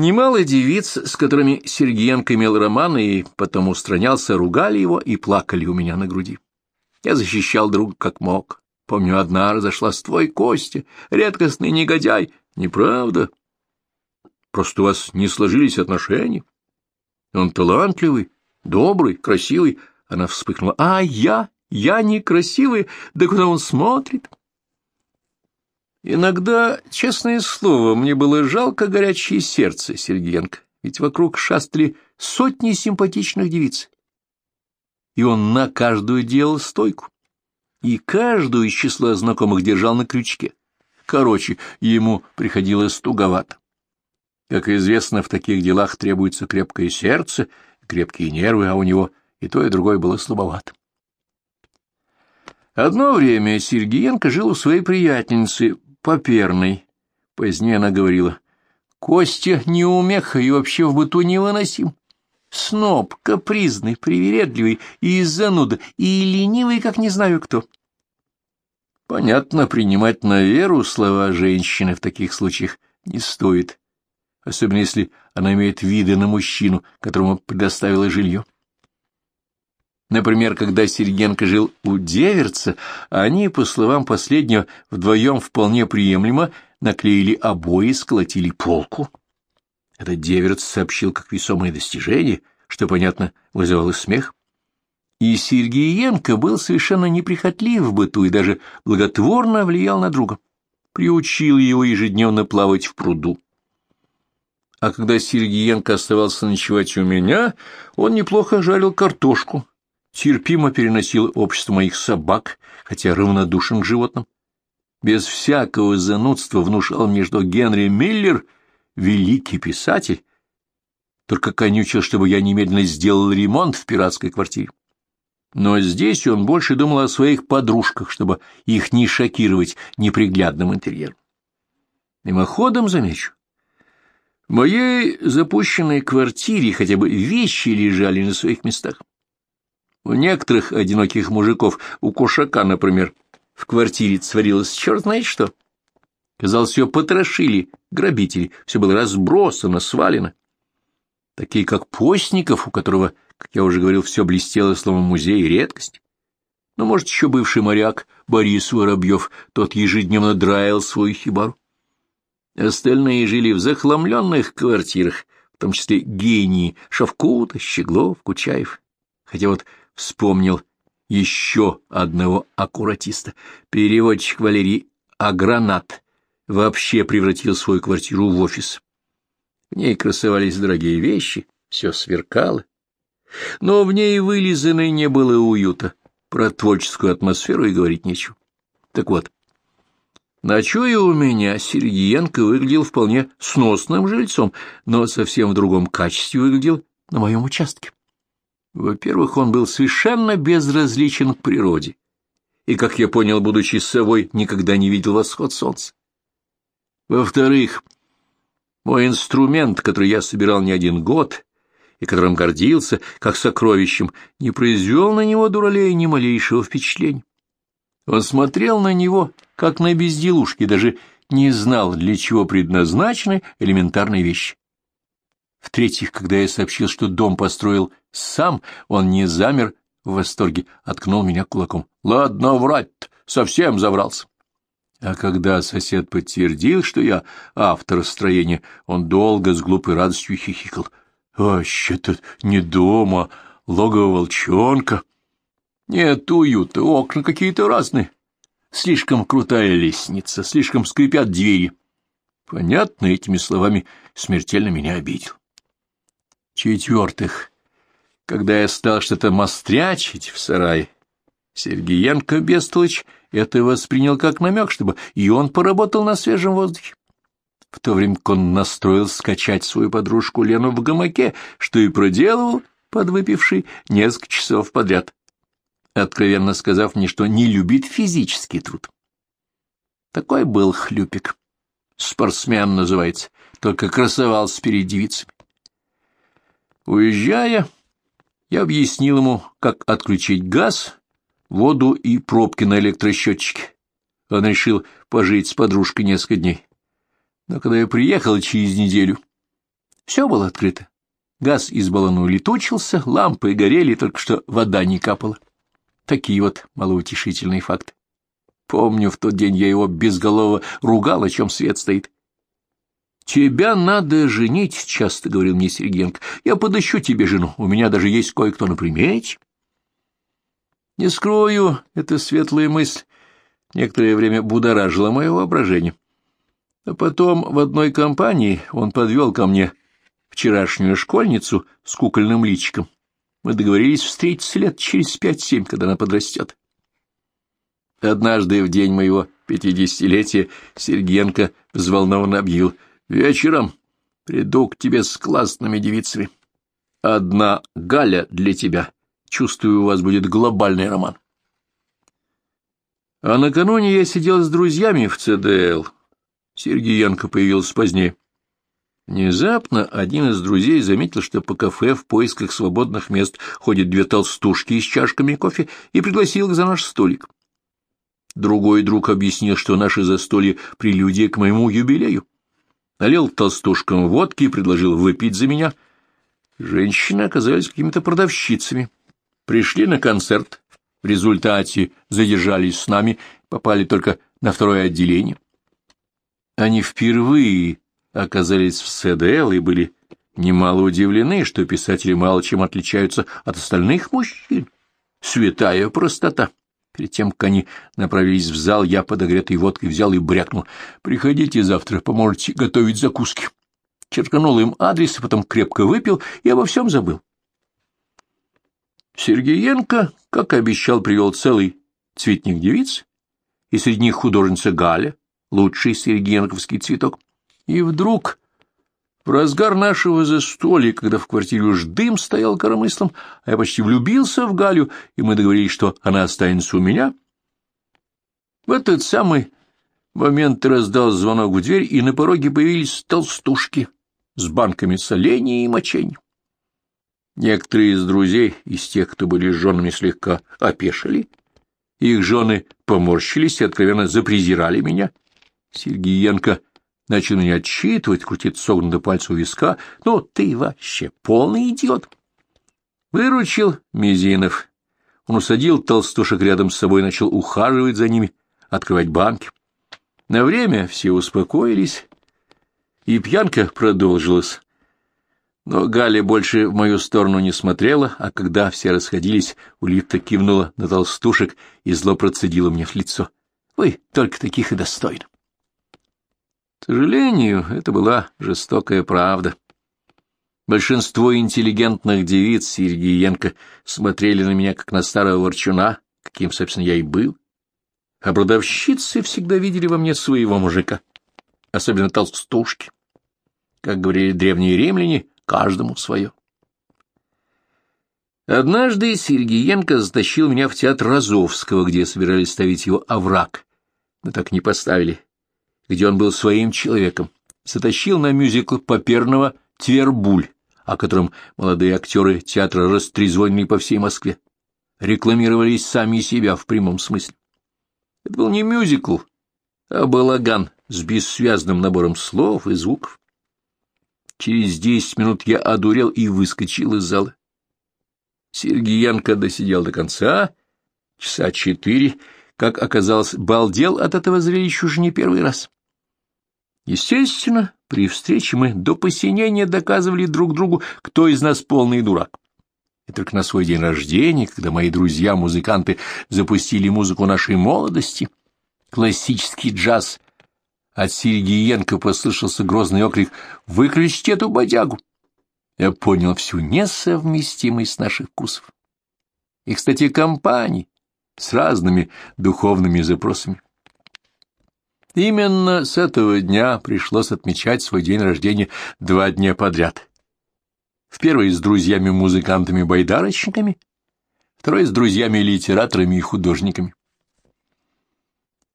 Немало девиц, с которыми Сергеенко имел романы и потом устранялся, ругали его и плакали у меня на груди. Я защищал друга как мог. Помню, одна разошла с твой Костя, редкостный негодяй. Неправда. Просто у вас не сложились отношения. Он талантливый, добрый, красивый. Она вспыхнула. А я? Я некрасивый? Да куда он смотрит? Иногда, честное слово, мне было жалко горячее сердце Сергеенко, ведь вокруг шастали сотни симпатичных девиц. И он на каждую делал стойку, и каждую из числа знакомых держал на крючке. Короче, ему приходилось туговато. Как известно, в таких делах требуется крепкое сердце, крепкие нервы, а у него и то, и другое было слабовато. Одно время Сергеенко жил у своей приятельницы Поперной. Позднее она говорила, «Костя неумеха и вообще в быту невыносим. Сноб, капризный, привередливый и зануда, и ленивый, как не знаю кто». Понятно, принимать на веру слова женщины в таких случаях не стоит, особенно если она имеет виды на мужчину, которому предоставила жилье. Например, когда Сергеенко жил у Деверца, они, по словам последнего, вдвоем вполне приемлемо наклеили обои и сколотили полку. Этот Деверц сообщил как весомое достижение, что, понятно, вызывало смех. И Сергеенко был совершенно неприхотлив в быту и даже благотворно влиял на друга. Приучил его ежедневно плавать в пруду. А когда Сергеенко оставался ночевать у меня, он неплохо жарил картошку, терпимо переносил общество моих собак, хотя равнодушен к животным. Без всякого занудства внушал мне, что Генри Миллер — великий писатель, только конючил, чтобы я немедленно сделал ремонт в пиратской квартире. Но здесь он больше думал о своих подружках, чтобы их не шокировать неприглядным интерьером. Мимоходом замечу. В моей запущенной квартире хотя бы вещи лежали на своих местах. У некоторых одиноких мужиков, у кошака, например, в квартире царилось черт знает что. Казалось, ее потрошили грабители, все было разбросано, свалено. Такие, как Постников, у которого, как я уже говорил, все блестело словом музей и редкость. Ну, может, еще бывший моряк Борис Воробьев, тот ежедневно драил свою хибару. Остальные жили в захламленных квартирах, в том числе гении Шавкута, Щеглов, Кучаев. Хотя вот вспомнил еще одного аккуратиста. Переводчик Валерий Агранат вообще превратил свою квартиру в офис. В ней красовались дорогие вещи, все сверкало. Но в ней вылизанной не было уюта. Про творческую атмосферу и говорить нечего. Так вот, ночуя у меня, Сергеенко выглядел вполне сносным жильцом, но совсем в другом качестве выглядел на моем участке. Во-первых, он был совершенно безразличен к природе, и, как я понял, будучи совой, никогда не видел восход солнца. Во-вторых, мой инструмент, который я собирал не один год и которым гордился, как сокровищем, не произвел на него дуралея ни малейшего впечатления. Он смотрел на него, как на безделушки, даже не знал, для чего предназначены элементарные вещи. В-третьих, когда я сообщил, что дом построил сам, он не замер в восторге, откнул меня кулаком. «Ладно, врать совсем заврался». А когда сосед подтвердил, что я автор строения, он долго с глупой радостью хихикал. «Вообще тут не дома, логово волчонка. Нет уюта, окна какие-то разные. Слишком крутая лестница, слишком скрипят двери». Понятно, этими словами смертельно меня обидел. Четвертых когда я стал что-то мострячить в сарае, Сергеенко Бестолыч это воспринял как намек, чтобы и он поработал на свежем воздухе. В то время как он настроил скачать свою подружку Лену в гамаке, что и проделывал, подвыпивший, несколько часов подряд, откровенно сказав мне, что не любит физический труд. Такой был хлюпик. Спортсмен называется, только красовался перед девицами. Уезжая, я объяснил ему, как отключить газ, воду и пробки на электросчетчике. Он решил пожить с подружкой несколько дней. Но когда я приехал через неделю, Все было открыто. Газ из баллона улетучился, лампы горели, только что вода не капала. Такие вот малоутешительные факты. Помню, в тот день я его безголово ругал, о чем свет стоит. «Тебя надо женить», — часто говорил мне Сергенко. «Я подыщу тебе жену, у меня даже есть кое-кто на примете». Не скрою, эта светлая мысль некоторое время будоражила мое воображение. А потом в одной компании он подвел ко мне вчерашнюю школьницу с кукольным личиком. Мы договорились встретиться лет через пять-семь, когда она подрастет. Однажды в день моего пятидесятилетия Сергенко взволнованно объявил «Вечером приду к тебе с классными девицами. Одна Галя для тебя» Чувствую, у вас будет глобальный роман. А накануне я сидел с друзьями в ЦДЛ. Сергеенко появился позднее. Внезапно один из друзей заметил, что по кафе в поисках свободных мест ходят две толстушки с чашками кофе, и пригласил их за наш столик. Другой друг объяснил, что наше застолье — прелюдия к моему юбилею. Налил толстушкам водки и предложил выпить за меня. Женщины оказались какими-то продавщицами пришли на концерт, в результате задержались с нами, попали только на второе отделение. Они впервые оказались в СДЛ и были немало удивлены, что писатели мало чем отличаются от остальных мужчин. Святая простота. Перед тем, как они направились в зал, я подогретой водкой взял и брякнул. «Приходите завтра, поможете готовить закуски». Черканул им адрес, и потом крепко выпил и обо всем забыл. Сергеенко, как и обещал, привел целый цветник девиц, и среди них художница Галя, лучший сергеенковский цветок. И вдруг, разгар нашего застолья, когда в квартире уж дым стоял коромыслом, а я почти влюбился в Галю, и мы договорились, что она останется у меня, в этот самый момент раздал звонок в дверь, и на пороге появились толстушки с банками солений и мочений. Некоторые из друзей, из тех, кто были с женами, слегка опешили. Их жены поморщились и откровенно запрезирали меня. Сергеенко начал меня отчитывать, крутить согнутый пальцем у виска. «Ну, ты вообще полный идиот!» Выручил Мизинов. Он усадил толстушек рядом с собой начал ухаживать за ними, открывать банки. На время все успокоились, и пьянка продолжилась. Но Галя больше в мою сторону не смотрела, а когда все расходились, Улита кивнула на толстушек и зло процедила мне в лицо. «Вы только таких и достойны». Сожалению, это была жестокая правда. Большинство интеллигентных девиц Сергеенко смотрели на меня, как на старого ворчуна, каким, собственно, я и был. А продавщицы всегда видели во мне своего мужика, особенно толстушки. Как говорили древние римляне, каждому свое. Однажды Сергеенко затащил меня в театр Розовского, где собирались ставить его овраг, но так не поставили, где он был своим человеком. Затащил на мюзикл Поперного «Твербуль», о котором молодые актеры театра растрезвонили по всей Москве. Рекламировались сами себя в прямом смысле. Это был не мюзикл, а балаган с бессвязным набором слов и звуков. Через десять минут я одурел и выскочил из зала. Сергеенко досидел до конца, часа четыре, как оказалось, балдел от этого зрелища уже не первый раз. Естественно, при встрече мы до посинения доказывали друг другу, кто из нас полный дурак. И только на свой день рождения, когда мои друзья-музыканты запустили музыку нашей молодости, классический джаз от Сергиенко послышался грозный окрик «Выключите эту бодягу!» Я понял всю несовместимость наших вкусов. И, кстати, компаний с разными духовными запросами. Именно с этого дня пришлось отмечать свой день рождения два дня подряд. В первый с друзьями-музыкантами-байдарочниками, второй с друзьями-литераторами и художниками.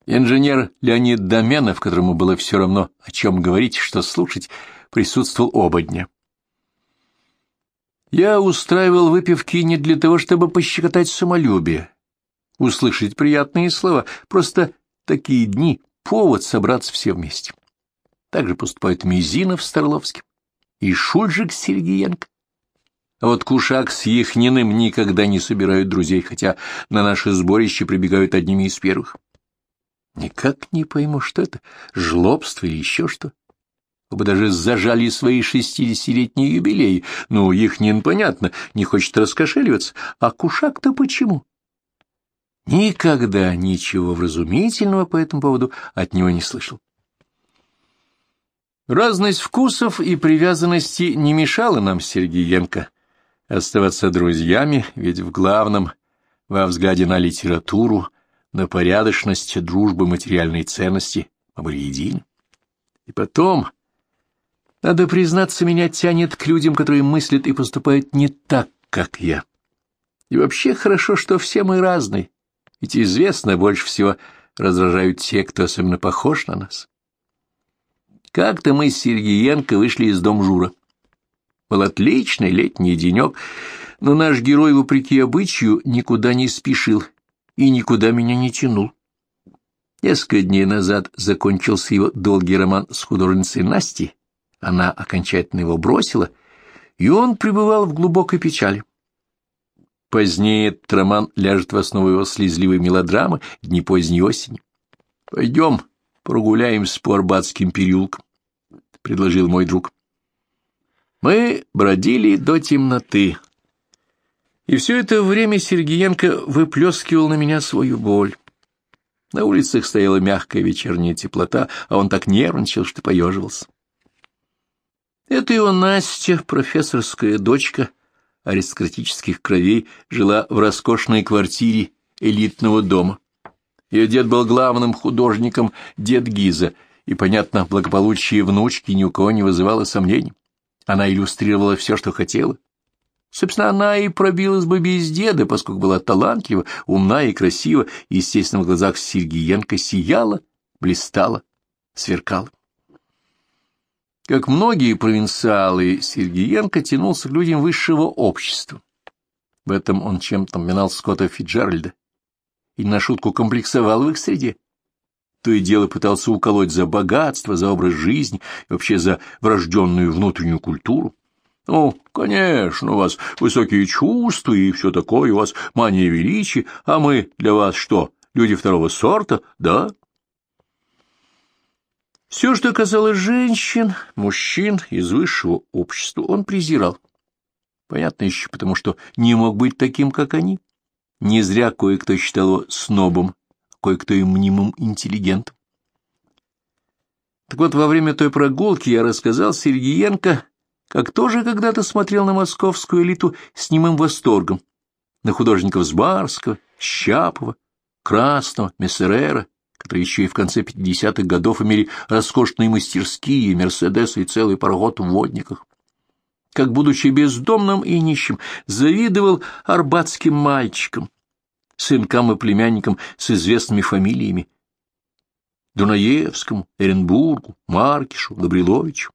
Инженер Леонид Доменов, которому было все равно, о чем говорить, что слушать, присутствовал оба дня. Я устраивал выпивки не для того, чтобы пощекотать самолюбие, услышать приятные слова, просто такие дни — повод собраться все вместе. Так же поступают Мизинов с Торловским. и Шульжик с Сергиенко. А вот Кушак с Ехниным никогда не собирают друзей, хотя на наше сборище прибегают одними из первых. Никак не пойму, что это, жлобство или еще что. Оба даже зажали свои шестидесятилетние юбилеи. Ну, Ехнин, понятно, не хочет раскошеливаться, а Кушак-то почему? Никогда ничего вразумительного по этому поводу от него не слышал. Разность вкусов и привязанности не мешала нам Сергеенко оставаться друзьями, ведь в главном, во взгляде на литературу, на порядочность, дружбы, материальной ценности мы были едины. И потом, надо признаться, меня тянет к людям, которые мыслят и поступают не так, как я. И вообще хорошо, что все мы разные, ведь известно, больше всего раздражают те, кто особенно похож на нас. Как-то мы с Сергеенко вышли из дом Жура. Был отличный летний денек, но наш герой, вопреки обычаю, никуда не спешил и никуда меня не тянул. Несколько дней назад закончился его долгий роман с художницей Настей, она окончательно его бросила, и он пребывал в глубокой печали. Позднее этот роман ляжет в основу его слезливой мелодрамы «Дни поздней осени». «Пойдем прогуляемся по Арбатским переулкам», — предложил мой друг. Мы бродили до темноты, и все это время Сергеенко выплескивал на меня свою боль. На улицах стояла мягкая вечерняя теплота, а он так нервничал, что поеживался. Это его Настя, профессорская дочка аристократических кровей, жила в роскошной квартире элитного дома. Ее дед был главным художником, дед Гиза, и, понятно, благополучие внучки ни у кого не вызывало сомнений. Она иллюстрировала все, что хотела. Собственно, она и пробилась бы без деда, поскольку была талантлива, умна и красива, и, естественно, в глазах Сергиенко сияла, блистала, сверкала. Как многие провинциалы, Сергиенко тянулся к людям высшего общества. В этом он чем-то минал Скотта Фиджеральда и на шутку комплексовал в их среде. То и дело пытался уколоть за богатство, за образ жизни и вообще за врожденную внутреннюю культуру. Ну, конечно, у вас высокие чувства и все такое, у вас мания величия, а мы для вас что, люди второго сорта, да? Все, что касалось женщин, мужчин из высшего общества, он презирал. Понятно еще потому, что не мог быть таким, как они. Не зря кое-кто считал его снобом, кое-кто и мнимым интеллигентом. Так вот, во время той прогулки я рассказал Сергеенко, как тоже когда-то смотрел на московскую элиту с немым восторгом, на художников Сбарского, Щапова, Красного, Мессерера, которые еще и в конце 50-х годов имели роскошные мастерские, мерседесы и целый пароход в водниках. Как, будучи бездомным и нищим, завидовал арбатским мальчикам, сынкам и племянникам с известными фамилиями, Дунаевскому, Эренбургу, Маркишу, Габриловичу.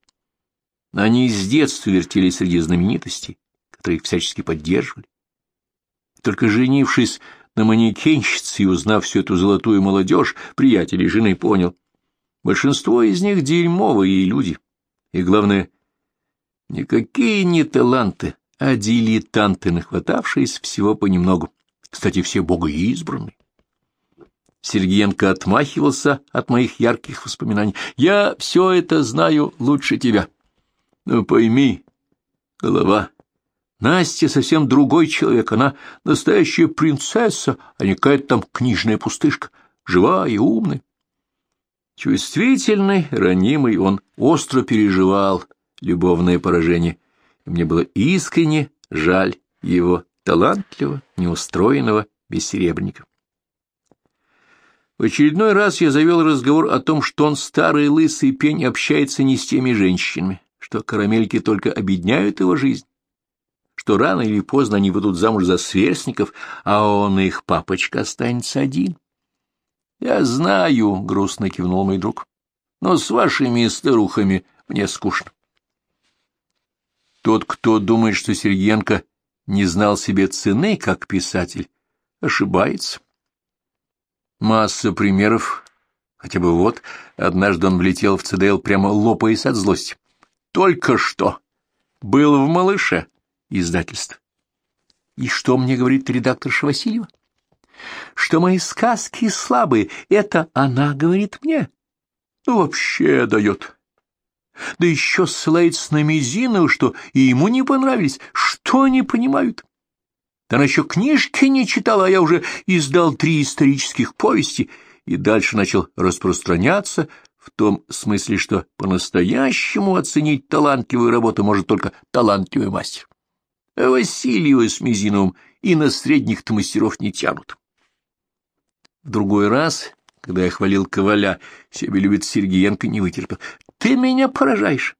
Они с детства вертели среди знаменитостей, которые их всячески поддерживали. Только женившись на манекенщице и узнав всю эту золотую молодежь, приятелей жены понял. Большинство из них дерьмовые люди. И главное, никакие не таланты, а дилетанты, нахватавшиеся всего понемногу. Кстати, все богоизбранные. Сергеенко отмахивался от моих ярких воспоминаний. «Я все это знаю лучше тебя». «Ну, пойми, голова, Настя совсем другой человек, она настоящая принцесса, а не какая-то там книжная пустышка, живая и умная. Чувствительный, ранимый, он остро переживал любовное поражение, мне было искренне жаль его талантливого, неустроенного бессеребренника. В очередной раз я завел разговор о том, что он старый лысый пень общается не с теми женщинами, что карамельки только обедняют его жизнь, что рано или поздно они выйдут замуж за сверстников, а он их папочка останется один. — Я знаю, — грустно кивнул мой друг, — но с вашими старухами мне скучно. Тот, кто думает, что Сергенко не знал себе цены как писатель, ошибается. Масса примеров, хотя бы вот, однажды он влетел в ЦДЛ, прямо лопаясь от злости. Только что Был в «Малыше» издательство. И что мне говорит редакторша Васильева? Что мои сказки слабые, это она говорит мне. Ну, вообще дает. Да еще ссылается на Мизинова, что и ему не понравились. Что они понимают? Она еще книжки не читала, а я уже издал три исторических повести и дальше начал распространяться в том смысле, что по-настоящему оценить талантливую работу может только талантливый мастер. А Васильева с Мизиновым и на средних-то мастеров не тянут. В другой раз, когда я хвалил Коваля, себе любит Сергеенко не вытерпел. Ты меня поражаешь.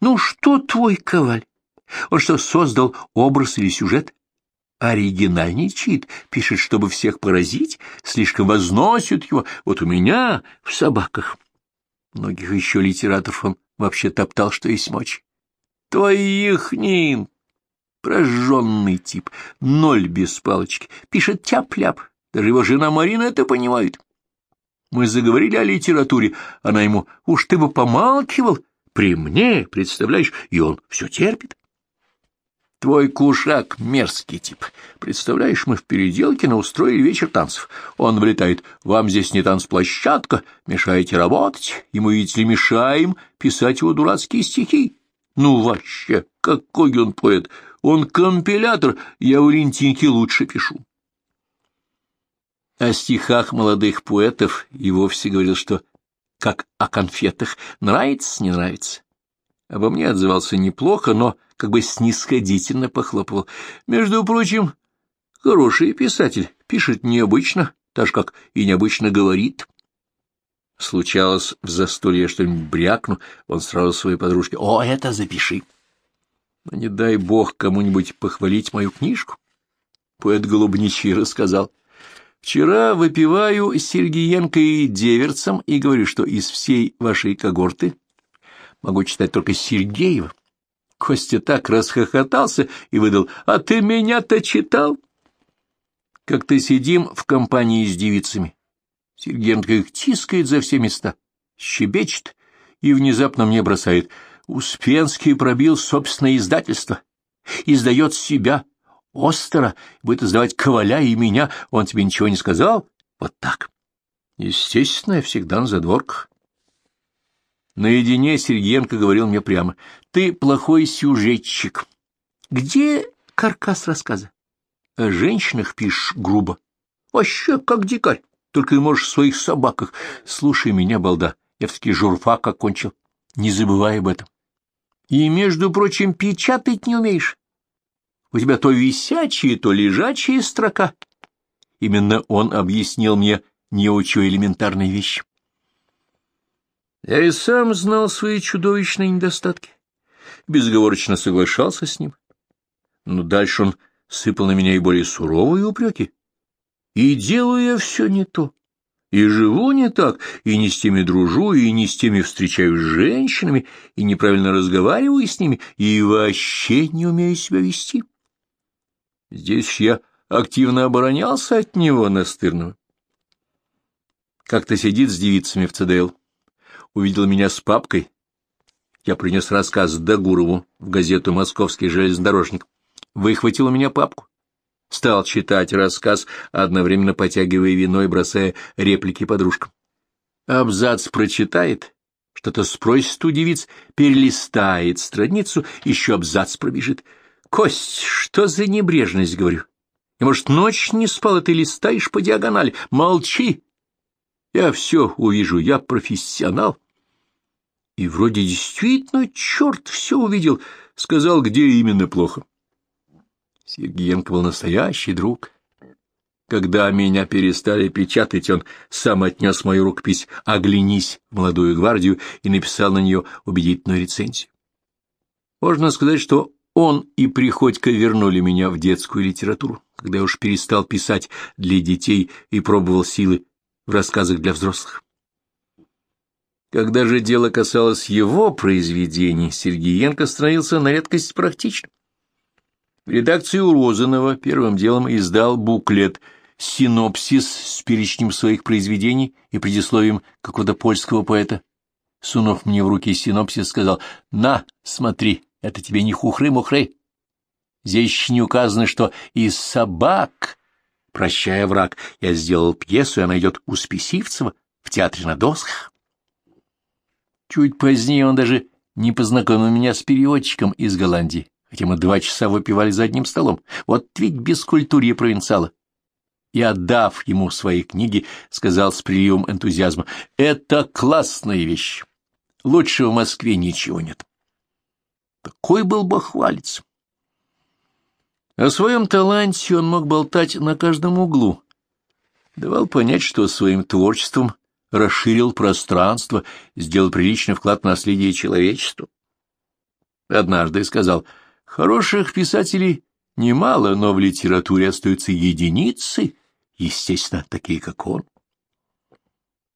Ну что твой Коваль? Он что, создал образ или сюжет? Оригинальничает, пишет, чтобы всех поразить, слишком возносит его. Вот у меня в собаках. Многих еще литераторов он вообще топтал, что есть мочь. Твоих нин! Прожженный тип, ноль без палочки, пишет тяп-ляп. Даже его жена Марина это понимает. Мы заговорили о литературе, она ему, уж ты бы помалкивал, при мне, представляешь, и он все терпит. Твой кушак — мерзкий тип. Представляешь, мы в Переделкино устроили вечер танцев. Он влетает. Вам здесь не танцплощадка, мешаете работать. Ему, видите ли, мешаем писать его дурацкие стихи. Ну, вообще, какой он поэт. Он компилятор, я у Лентинки лучше пишу. О стихах молодых поэтов и вовсе говорил, что как о конфетах, нравится, не нравится. Обо мне отзывался неплохо, но как бы снисходительно похлопывал. Между прочим, хороший писатель, пишет необычно, так же, как и необычно говорит. Случалось в застолье что-нибудь брякну, он сразу своей подружке «О, это запиши!» Но не дай бог кому-нибудь похвалить мою книжку. Поэт Голубничий рассказал. Вчера выпиваю с Сергеенко и Деверцем и говорю, что из всей вашей когорты могу читать только Сергеева. Костя так расхохотался и выдал, «А ты меня-то читал?» Как-то сидим в компании с девицами. Сергеенко их тискает за все места, щебечет и внезапно мне бросает. Успенский пробил собственное издательство, издает себя, остро, будет издавать Коваля и меня. Он тебе ничего не сказал? Вот так. Естественно, я всегда на задворках. Наедине Сергеенко говорил мне прямо, «Ты плохой сюжетчик. Где каркас рассказа? О женщинах пишешь грубо. Вообще, как дикарь, только и можешь в своих собаках. Слушай меня, балда, я все-таки журфак окончил. Не забывай об этом. И, между прочим, печатать не умеешь. У тебя то висячая, то лежачая строка. Именно он объяснил мне неучу элементарные вещи. Я и сам знал свои чудовищные недостатки, безговорочно соглашался с ним. Но дальше он сыпал на меня и более суровые упреки. И делаю я все не то, и живу не так, и не с теми дружу, и не с теми встречаюсь с женщинами, и неправильно разговариваю с ними, и вообще не умею себя вести. Здесь я активно оборонялся от него настырного. Как-то сидит с девицами в ЦДЛ увидел меня с папкой. Я принес рассказ Дагурову в газету «Московский железнодорожник». Выхватил у меня папку. Стал читать рассказ, одновременно потягивая вино и бросая реплики подружкам. Абзац прочитает, что-то спросит у девиц, перелистает страницу, еще абзац пробежит. «Кость, что за небрежность?» — говорю. «И, может, ночь не спал, и ты листаешь по диагонали? Молчи!» Я все увижу, я профессионал. И вроде действительно черт все увидел, сказал, где именно плохо. Сергеенко был настоящий друг. Когда меня перестали печатать, он сам отнес мою рукопись «Оглянись» молодую гвардию и написал на нее убедительную рецензию. Можно сказать, что он и Приходько вернули меня в детскую литературу, когда я уж перестал писать для детей и пробовал силы в рассказах для взрослых. Когда же дело касалось его произведений, Сергеенко становился на редкость практичным. В Розанова первым делом издал буклет «Синопсис» с перечнем своих произведений и предисловием какого-то польского поэта. Сунув мне в руки синопсис, сказал «На, смотри, Это тебе не хухры-мухры. Здесь еще не указано, что из собак, прощая враг, я сделал пьесу, и она идет у Списивцева в театре на досках. Чуть позднее он даже не познакомил меня с переводчиком из Голландии, хотя мы два часа выпивали за одним столом. Вот ведь бескультурье провинциала. И, отдав ему свои книги, сказал с приемом энтузиазма, «Это классная вещь. Лучше в Москве ничего нет». Такой был бахвалец. О своем таланте он мог болтать на каждом углу. Давал понять, что своим творчеством расширил пространство, сделал приличный вклад в наследие человечеству. Однажды сказал, хороших писателей немало, но в литературе остаются единицы, естественно, такие, как он.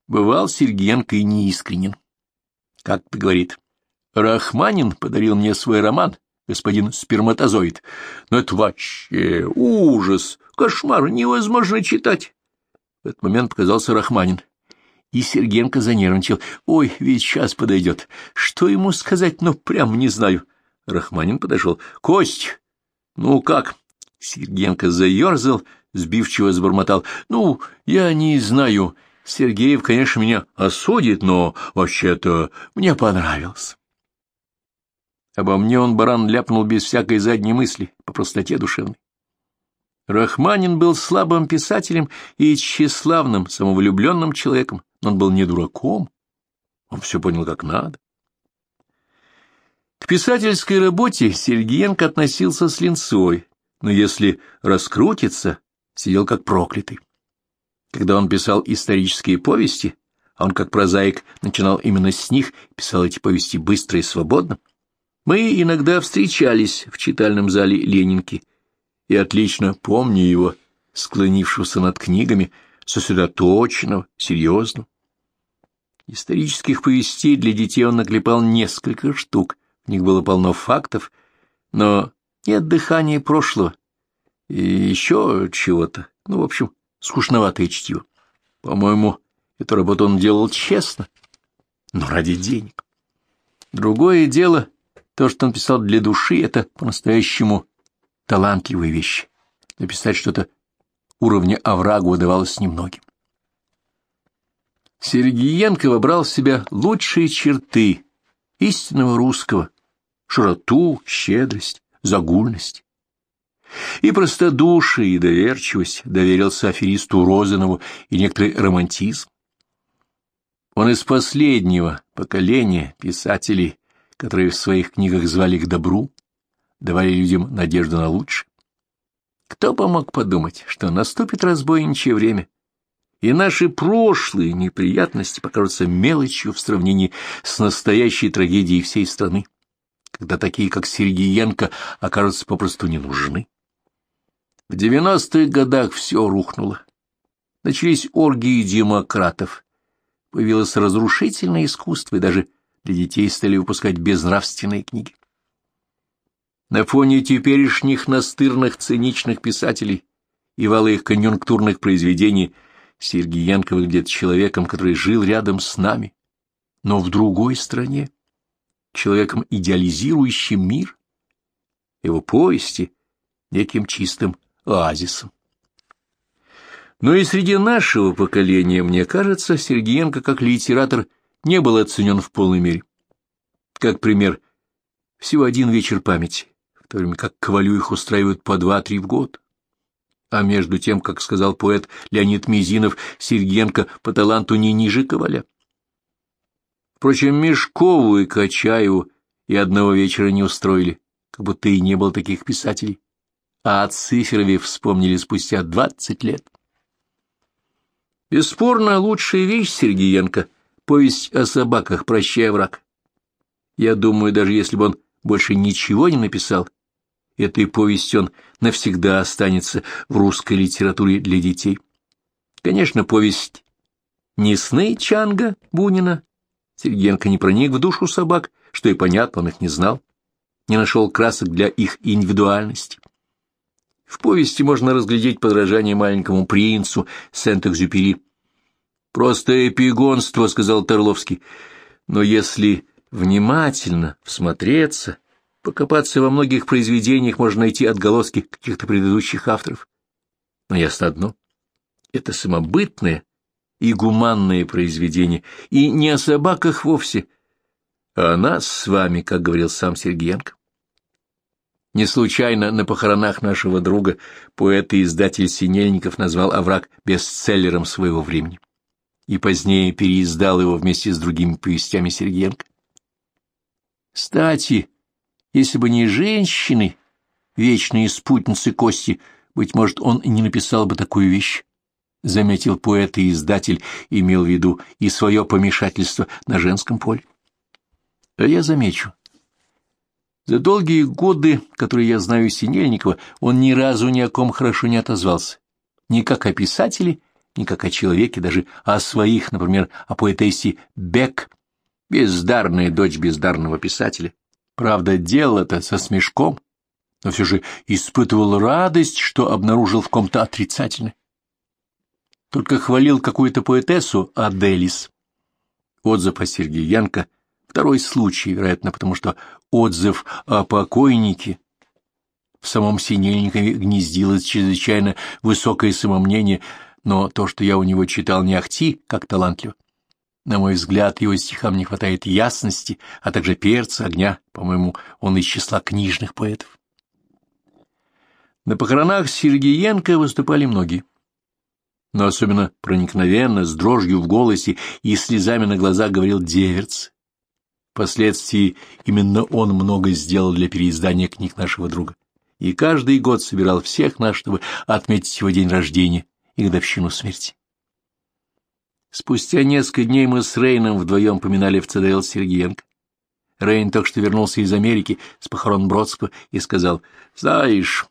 Бывал Сергеенко и неискренен. Как-то говорит, Рахманин подарил мне свой роман, господин сперматозоид. Но это вообще ужас, кошмар, невозможно читать. В этот момент показался Рахманин. И Сергенко занервничал. Ой, ведь сейчас подойдет. Что ему сказать, ну, прям не знаю. Рахманин подошел. Кость, ну как? Сергенко заерзал, сбивчиво забормотал. Ну, я не знаю. Сергеев, конечно, меня осудит, но вообще-то мне понравилось. Обо мне он, баран, ляпнул без всякой задней мысли, по простоте душевной. Рахманин был слабым писателем и тщеславным, самовлюбленным человеком, но он был не дураком, он все понял как надо. К писательской работе Сергеенко относился с линцой, но если раскрутиться, сидел как проклятый. Когда он писал исторические повести, а он как прозаик начинал именно с них, писал эти повести быстро и свободно, мы иногда встречались в читальном зале Ленинки, и отлично помню его, склонившегося над книгами, сосредоточенного, серьезного. Исторических повестей для детей он наклепал несколько штук, в них было полно фактов, но нет дыхания прошлого и еще чего-то, ну, в общем, скучноватое чтиво. По-моему, эту работу он делал честно, но ради денег. Другое дело то, что он писал для души, это по-настоящему талантливые вещи. Написать что-то уровня оврага удавалось немногим. Сергеенко вобрал в себя лучшие черты истинного русского, широту, щедрость, загульность. И простодушие, и доверчивость доверился аферисту Розанову и некоторый романтизм. Он из последнего поколения писателей которые в своих книгах звали к добру, давали людям надежду на лучшее. Кто помог подумать, что наступит разбойничье время, и наши прошлые неприятности покажутся мелочью в сравнении с настоящей трагедией всей страны, когда такие, как Сергеенко, окажутся попросту не нужны. В девяностых годах все рухнуло. Начались оргии демократов, появилось разрушительное искусство и даже для детей стали выпускать безнравственные книги. На фоне теперешних настырных циничных писателей и вала их конъюнктурных произведений Сергеенко выглядит человеком, который жил рядом с нами, но в другой стране, человеком, идеализирующим мир, его повести неким чистым оазисом. Но и среди нашего поколения, мне кажется, Сергеенко как литератор – не был оценен в полной мере. Как пример, всего один вечер памяти, в то время как Ковалю их устраивают по два-три в год. А между тем, как сказал поэт Леонид Мизинов, Сергенко по таланту не ниже Коваля. Впрочем, Мешкову и Качаеву и одного вечера не устроили, как будто и не было таких писателей. А о Циферове вспомнили спустя двадцать лет. Бесспорно, лучшая вещь Сергеенко повесть о собаках «Прощай, враг». Я думаю, даже если бы он больше ничего не написал, этой повестью он навсегда останется в русской литературе для детей. Конечно, повесть не сны Чанга Бунина. Сергенко не проник в душу собак, что и понятно, он их не знал, не нашел красок для их индивидуальности. В повести можно разглядеть подражание маленькому принцу Сент-Экзюпери, Просто эпигонство, — сказал Торловский. Но если внимательно всмотреться, Покопаться во многих произведениях можно найти отголоски каких-то предыдущих авторов. Но ясно одно — это самобытное и гуманное произведение, и не о собаках вовсе, а о нас с вами, как говорил сам Сергеенко. Не случайно на похоронах нашего друга поэт и издатель Синельников назвал «Овраг» бестселлером своего времени и позднее переиздал его вместе с другими повестями Сергеенко. Кстати, если бы не женщины, вечные спутницы Кости, быть может, он не написал бы такую вещь. Заметил поэт и издатель, имел в виду и свое помешательство на женском поле. А я замечу, за долгие годы, которые я знаю Синельникова, он ни разу ни о ком хорошо не отозвался. Ни как о писателе, ни как о человеке, даже о своих, например, о поэтессе Бек, бездарная дочь бездарного писателя. Правда, делал это со смешком, но все же испытывал радость, что обнаружил в ком-то отрицательное. Только хвалил какую-то поэтессу Аделис. Отзыв о Сергеенко — второй случай, вероятно, потому что отзыв о покойнике в самом Синельникове гнездилось чрезвычайно высокое самомнение, но то, что я у него читал, не ахти, как талантливо. На мой взгляд, его стихам не хватает ясности, а также перца, огня. По-моему, он из числа книжных поэтов. На похоронах Сергеенко выступали многие. Но особенно проникновенно, с дрожью в голосе и слезами на глазах говорил Деверц. Впоследствии именно он много сделал для переиздания книг нашего друга. И каждый год собирал всех нас, чтобы отметить его день рождения и годовщину смерти. Спустя несколько дней мы с Рейном вдвоем поминали в ЦДЛ Сергеенко. Рейн только что вернулся из Америки с похорон Бродского и сказал, «Знаешь,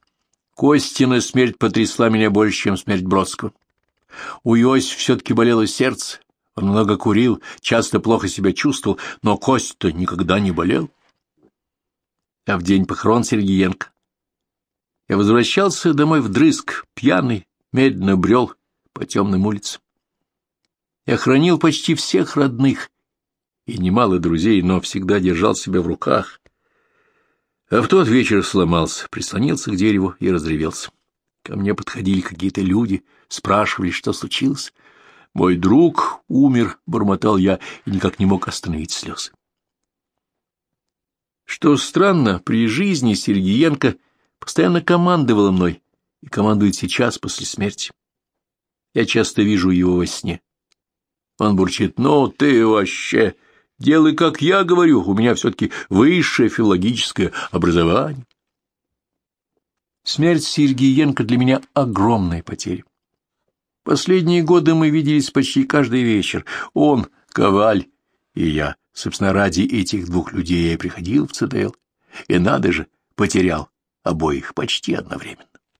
Костина смерть потрясла меня больше, чем смерть Бродского. У Йоси все-таки болело сердце, он много курил, часто плохо себя чувствовал, но кость-то никогда не болел. А в день похорон Сергеенко я возвращался домой вдрызг, пьяный, медленно брел по темным улицам. Я хранил почти всех родных и немало друзей, но всегда держал себя в руках. А в тот вечер сломался, прислонился к дереву и разревелся. Ко мне подходили какие-то люди, спрашивали, что случилось. Мой друг умер, — бормотал я, и никак не мог остановить слезы. Что странно, при жизни Сергеенко постоянно командовала мной и командует сейчас после смерти. Я часто вижу его во сне. Он бурчит, ну ты вообще, делай, как я говорю, у меня все-таки высшее филологическое образование. Смерть Сергеенко для меня огромная потеря. Последние годы мы виделись почти каждый вечер. Он, Коваль и я. Собственно, ради этих двух людей я приходил в ЦДЛ. И надо же, потерял обоих почти одновременно.